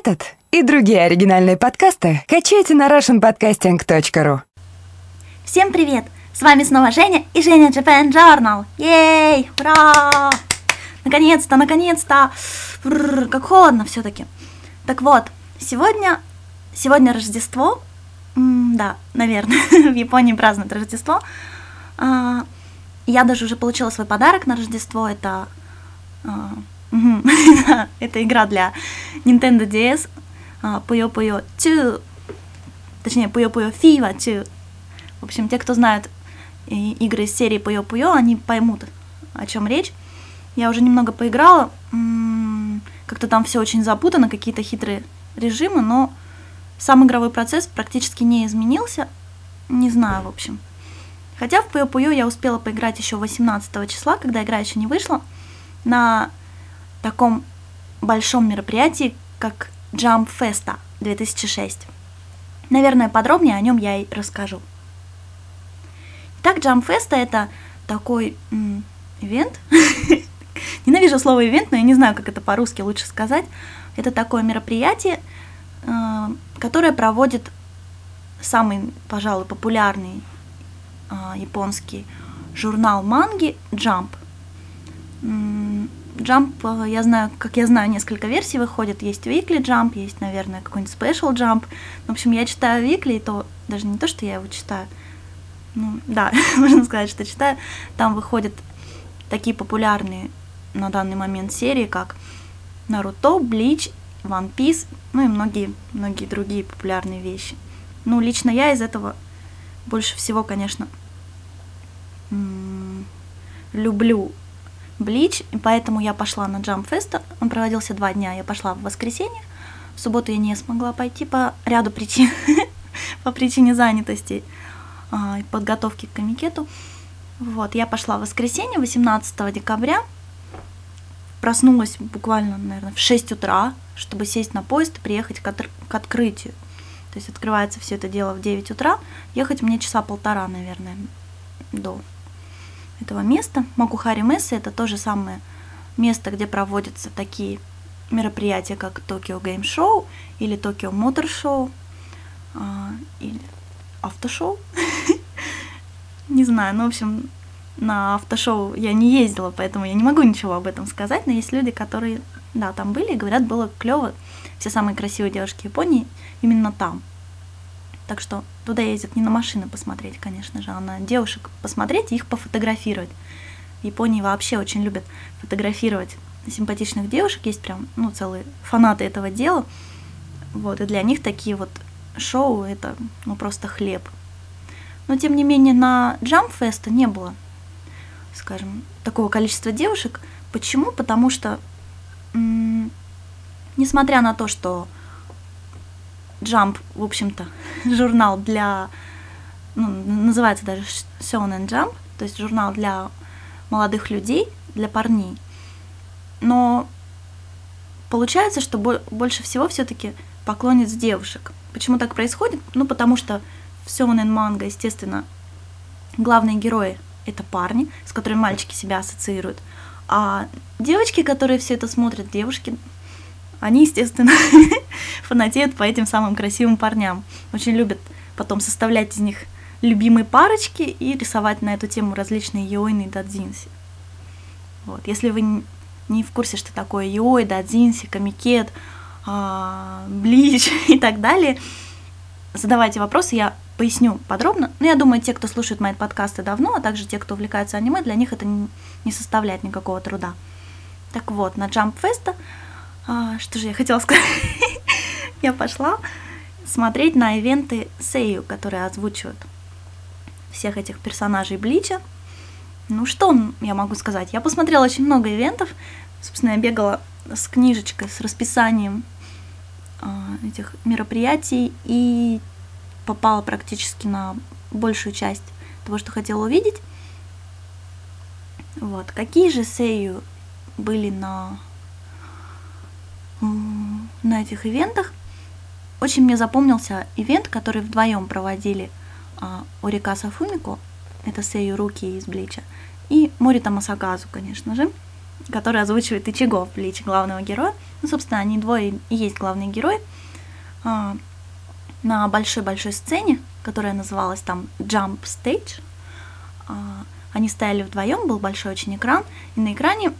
Этот и другие оригинальные подкасты качайте на russianpodcasting.ru Всем привет! С вами снова Женя и Женя Japan Journal. Ей! Ура! Наконец-то, наконец-то! Как холодно все-таки. Так вот, сегодня, сегодня Рождество. Да, наверное, в Японии празднуют Рождество. А, я даже уже получила свой подарок на Рождество. Это а, это игра для Nintendo DS а, Puyo Puyo 2. Точнее, Puyo Puyo Fiva 2. В общем, те, кто знают игры из серии Puyo Puyo, они поймут, о чем речь. Я уже немного поиграла. м, Как-то там все очень запутано, какие-то хитрые режимы, но сам игровой процесс практически не изменился. Не знаю, в общем. Хотя в Puyo Puyo я успела поиграть еще 18 числа, когда игра еще не вышла, на таком большом мероприятии, как Jump Festa 2006. Наверное, подробнее о нем я и расскажу. Итак, Jump Festa это такой м, ивент. Ненавижу слово ивент, но я не знаю, как это по-русски лучше сказать. Это такое мероприятие, э, которое проводит самый, пожалуй, популярный э, японский журнал манги Jump. Jump, э, я знаю, как я знаю, несколько версий выходит. Есть Weekly Jump, есть, наверное, какой-нибудь Special Jump. В общем, я читаю Weekly, и то даже не то, что я его читаю. Ну, да, можно сказать, что читаю. Там выходят такие популярные на данный момент серии, как Наруто, Блич, One Piece, ну и многие, многие другие популярные вещи. Ну, лично я из этого больше всего, конечно, люблю Блич, и поэтому я пошла на Jump Fest. Он проводился два дня. Я пошла в воскресенье. В субботу я не смогла пойти по ряду причин, по причине занятости а, и подготовки к комикету. Вот, я пошла в воскресенье, 18 декабря. Проснулась буквально, наверное, в 6 утра, чтобы сесть на поезд и приехать к, отр- к открытию. То есть открывается все это дело в 9 утра. Ехать мне часа полтора, наверное, до этого места. Макухари Мессы это то же самое место, где проводятся такие мероприятия, как Токио Гейм Шоу или Токио Мотор Шоу а, или автошоу. Не знаю, ну, в общем, на автошоу я не ездила, поэтому я не могу ничего об этом сказать, но есть люди, которые, да, там были и говорят, было клево. Все самые красивые девушки Японии именно там. Так что туда ездят не на машины посмотреть, конечно же, а на девушек посмотреть и их пофотографировать. В Японии вообще очень любят фотографировать симпатичных девушек, есть прям, ну, целые фанаты этого дела. Вот, и для них такие вот шоу это, ну, просто хлеб. Но, тем не менее, на Jump Fest не было, скажем, такого количества девушек. Почему? Потому что, м, несмотря на то, что Jump, в общем-то, журнал для, ну, называется даже Shonen Jump, то есть журнал для молодых людей, для парней. Но получается, что бо- больше всего все-таки поклонниц девушек. Почему так происходит? Ну, потому что в Shonen манго, естественно, главные герои это парни, с которыми мальчики себя ассоциируют. А девочки, которые все это смотрят, девушки, они, естественно, фанатеют по этим самым красивым парням. Очень любят потом составлять из них любимые парочки и рисовать на эту тему различные йойны и дадзинси. Вот. Если вы не в курсе, что такое йой, дадзинси, комикет, а, блич и так далее, задавайте вопросы, я поясню подробно. Но я думаю, те, кто слушает мои подкасты давно, а также те, кто увлекается аниме, для них это не составляет никакого труда. Так вот, на Jump Fest, а, что же я хотела сказать? я пошла смотреть на ивенты Сею, которые озвучивают всех этих персонажей Блича. Ну что я могу сказать? Я посмотрела очень много ивентов. Собственно, я бегала с книжечкой, с расписанием а, этих мероприятий и попала практически на большую часть того, что хотела увидеть. Вот. Какие же сею были на, на этих ивентах? Очень мне запомнился ивент, который вдвоем проводили а, Орикаса Фумико, это Сею Руки из Блича, и Морита Масаказу, конечно же. который озвучивает Ичиго в Бличе главного героя. Ну, собственно, они двое и есть главный герой. А, на большой-большой сцене, которая называлась там Jump Stage, а, они стояли вдвоем, был большой очень экран, и на экране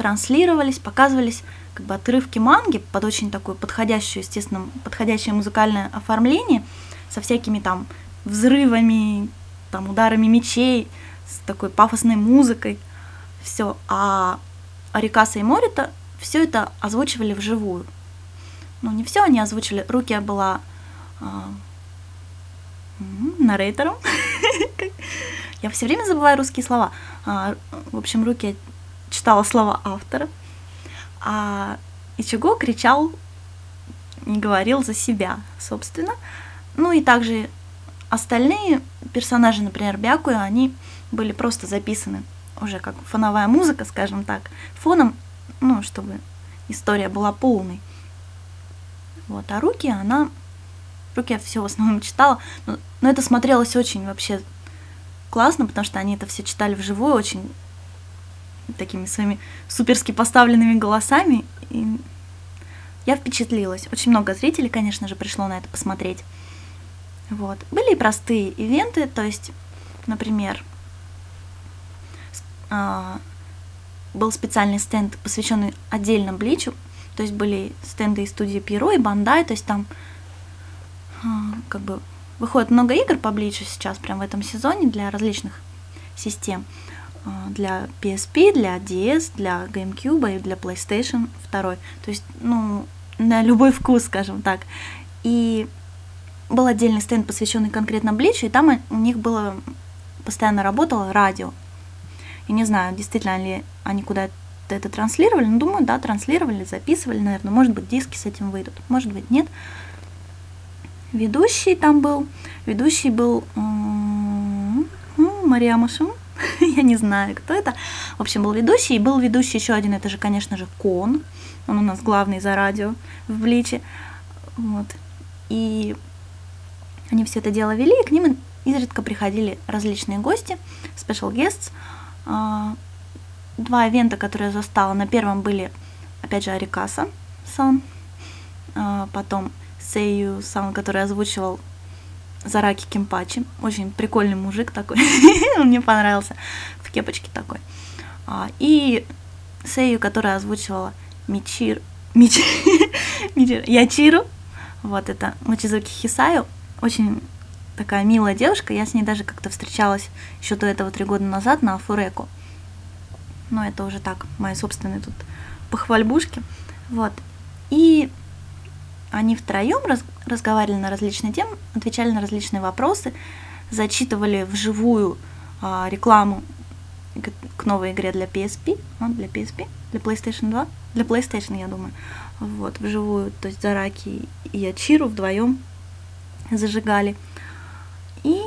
транслировались, показывались как бы отрывки манги под очень такое подходящее, естественно, подходящее музыкальное оформление со всякими там взрывами, там ударами мечей, с такой пафосной музыкой, все. А Арикаса и Морита все это озвучивали вживую. Ну, не все они озвучили. Руки была а, нарейтором. Я все время забываю русские слова. А, в общем, руки читала слова автора, а Ичиго кричал и говорил за себя, собственно. Ну и также остальные персонажи, например, Бякуя, они были просто записаны уже как фоновая музыка, скажем так, фоном, ну, чтобы история была полной. Вот, а руки она... Руки я все в основном читала, но, но это смотрелось очень вообще классно, потому что они это все читали вживую, очень такими своими суперски поставленными голосами. И я впечатлилась. Очень много зрителей, конечно же, пришло на это посмотреть. Вот. Были и простые ивенты, то есть, например, а, был специальный стенд, посвященный отдельно Бличу, то есть были стенды из студии Пиро и Бандай, то есть там а, как бы выходит много игр по Бличу сейчас, прям в этом сезоне для различных систем. А, для PSP, для DS, для GameCube и для PlayStation 2. То есть, ну, на любой вкус, скажем так. И был отдельный стенд, посвященный конкретно Бличу, и там у них было постоянно работало радио. И не знаю, действительно ли они куда-то это транслировали, но думаю, да, транслировали, записывали, наверное, может быть, диски с этим выйдут, может быть, нет. Ведущий там был, ведущий был Мария Машин, я не знаю, кто это. В общем, был ведущий, и был ведущий еще один, это же, конечно же, Кон. Он у нас главный за радио в Бличе. Вот. И они все это дело вели, и к ним изредка приходили различные гости, special guests. А, два ивента, которые я застала, на первом были, опять же, Арикаса сан, а, потом Сейю сан, который озвучивал Зараки Кимпачи. Очень прикольный мужик такой. Он мне понравился. В кепочке такой. А, и Сейю, которая озвучивала Мичир... Мичир... Мичир... Ячиру. Вот это Мачизуки Хисаю. Очень такая милая девушка. Я с ней даже как-то встречалась еще до этого три года назад на Фуреку. Но это уже так, мои собственные тут похвальбушки. Вот. И они втроем раз, разговаривали на различные темы, отвечали на различные вопросы, зачитывали вживую а, рекламу к, новой игре для PSP, а, для PSP, для PlayStation 2, для PlayStation, я думаю. Вот, вживую, то есть Зараки и Ачиру вдвоем зажигали. И,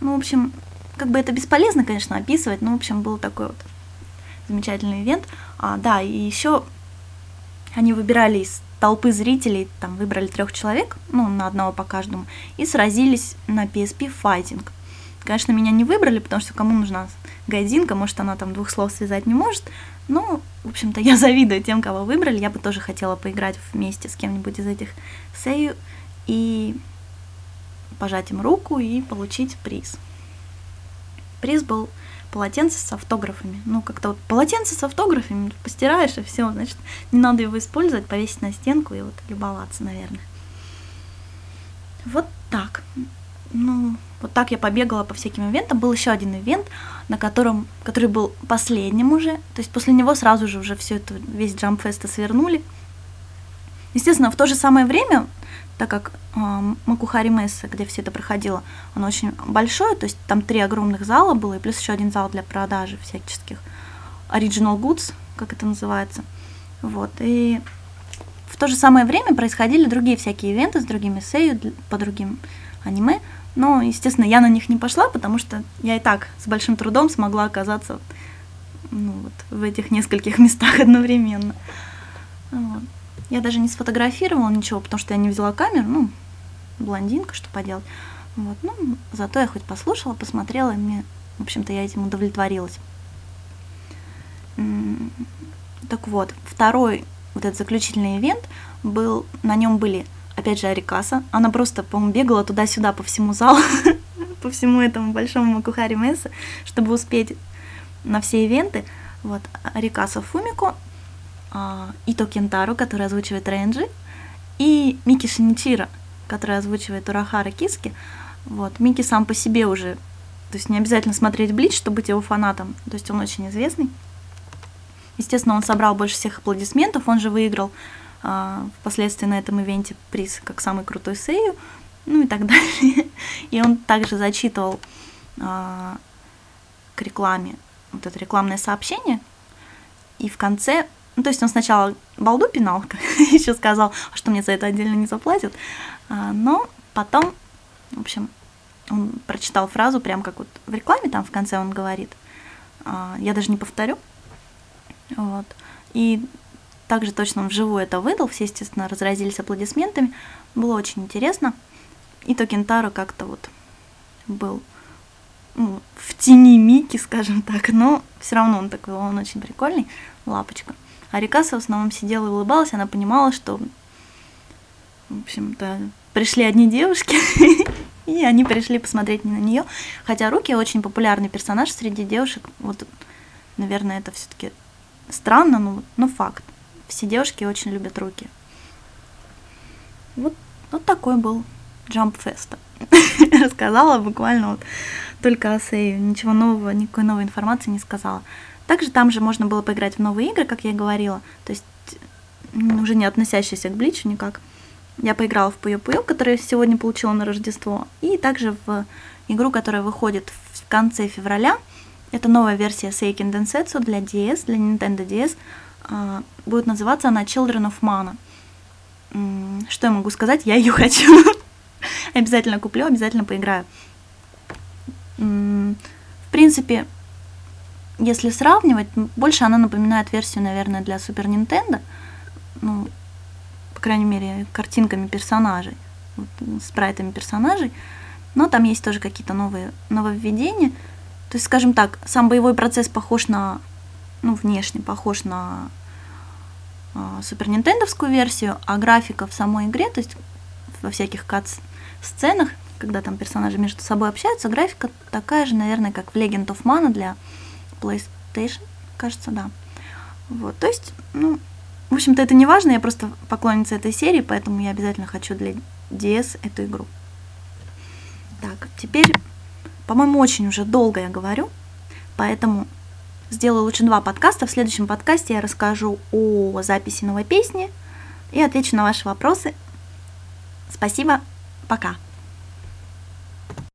ну, в общем, как бы это бесполезно, конечно, описывать, но, в общем, был такой вот замечательный ивент. А, да, и еще они выбирали из толпы зрителей, там выбрали трех человек, ну, на одного по каждому, и сразились на PSP файтинг. Конечно, меня не выбрали, потому что кому нужна гайдинка, может, она там двух слов связать не может. Но, в общем-то, я завидую тем, кого выбрали. Я бы тоже хотела поиграть вместе с кем-нибудь из этих сею и пожать им руку и получить приз. Приз был полотенце с автографами. Ну, как-то вот полотенце с автографами постираешь, и все, значит, не надо его использовать, повесить на стенку и вот любоваться, наверное. Вот так. Ну, вот так я побегала по всяким ивентам. Был еще один ивент, на котором, который был последним уже. То есть после него сразу же уже все это, весь джампфеста свернули. Естественно, в то же самое время так как э, Макухари Месса, где все это проходило, оно очень большое, то есть там три огромных зала было, и плюс еще один зал для продажи всяческих original goods, как это называется. Вот, и в то же самое время происходили другие всякие ивенты с другими сею, по другим аниме, но, естественно, я на них не пошла, потому что я и так с большим трудом смогла оказаться ну, вот, в этих нескольких местах одновременно. Вот. Я даже не сфотографировала ничего, потому что я не взяла камеру, ну, блондинка, что поделать. Вот, ну, зато я хоть послушала, посмотрела, и мне, в общем-то, я этим удовлетворилась. Так вот, второй вот этот заключительный ивент был, на нем были, опять же, Арикаса. Она просто, по-моему, бегала туда-сюда по всему залу, по всему этому большому Макухари Месса, чтобы успеть на все ивенты. Вот, Арикаса Фумико, Ито Кентару, который озвучивает Рэнджи, и Мики Шиничира, который озвучивает Урахара Киски. Вот, Мики сам по себе уже, то есть не обязательно смотреть Блич, чтобы быть его фанатом, то есть он очень известный. Естественно, он собрал больше всех аплодисментов, он же выиграл а, впоследствии на этом ивенте приз как самый крутой сею, ну и так далее. И он также зачитывал а, к рекламе вот это рекламное сообщение, и в конце, ну то есть он сначала балду пинал, еще сказал, а что мне за это отдельно не заплатят, а, но потом, в общем, он прочитал фразу, прям как вот в рекламе там в конце он говорит, а, я даже не повторю, вот. И также точно он вживую это выдал, все, естественно, разразились аплодисментами. Было очень интересно. И то Кентаро как-то вот был ну, в тени Мики, скажем так, но все равно он такой, он очень прикольный, лапочка. А Рикаса в основном сидела и улыбалась, она понимала, что, в общем-то, пришли одни девушки, и они пришли посмотреть на нее. Хотя Руки очень популярный персонаж среди девушек. Вот, наверное, это все-таки Странно, но, но факт. Все девушки очень любят руки. Вот, вот такой был Jump Fest. Рассказала буквально вот только о Сею. Ничего нового, никакой новой информации не сказала. Также там же можно было поиграть в новые игры, как я и говорила. То есть уже не относящиеся к Бличу никак. Я поиграла в Пуё-Пуё, которую сегодня получила на Рождество, и также в игру, которая выходит в конце февраля – это новая версия Seiken Densetsu для DS, для Nintendo DS. А, будет называться она Children of Mana. Что я могу сказать? Я ее хочу. обязательно куплю, обязательно поиграю. В принципе, если сравнивать, больше она напоминает версию, наверное, для Super Nintendo. Ну, по крайней мере, картинками персонажей, вот, спрайтами персонажей. Но там есть тоже какие-то новые нововведения. То есть, скажем так, сам боевой процесс похож на, ну, внешне похож на э, Супер Нинтендовскую версию, а графика в самой игре, то есть во всяких кат-сценах, когда там персонажи между собой общаются, графика такая же, наверное, как в Legend of Mana для PlayStation, кажется, да. Вот, то есть, ну, в общем-то, это не важно, я просто поклонница этой серии, поэтому я обязательно хочу для DS эту игру. Так, теперь по-моему, очень уже долго я говорю, поэтому сделаю лучше два подкаста. В следующем подкасте я расскажу о записи новой песни и отвечу на ваши вопросы. Спасибо, пока.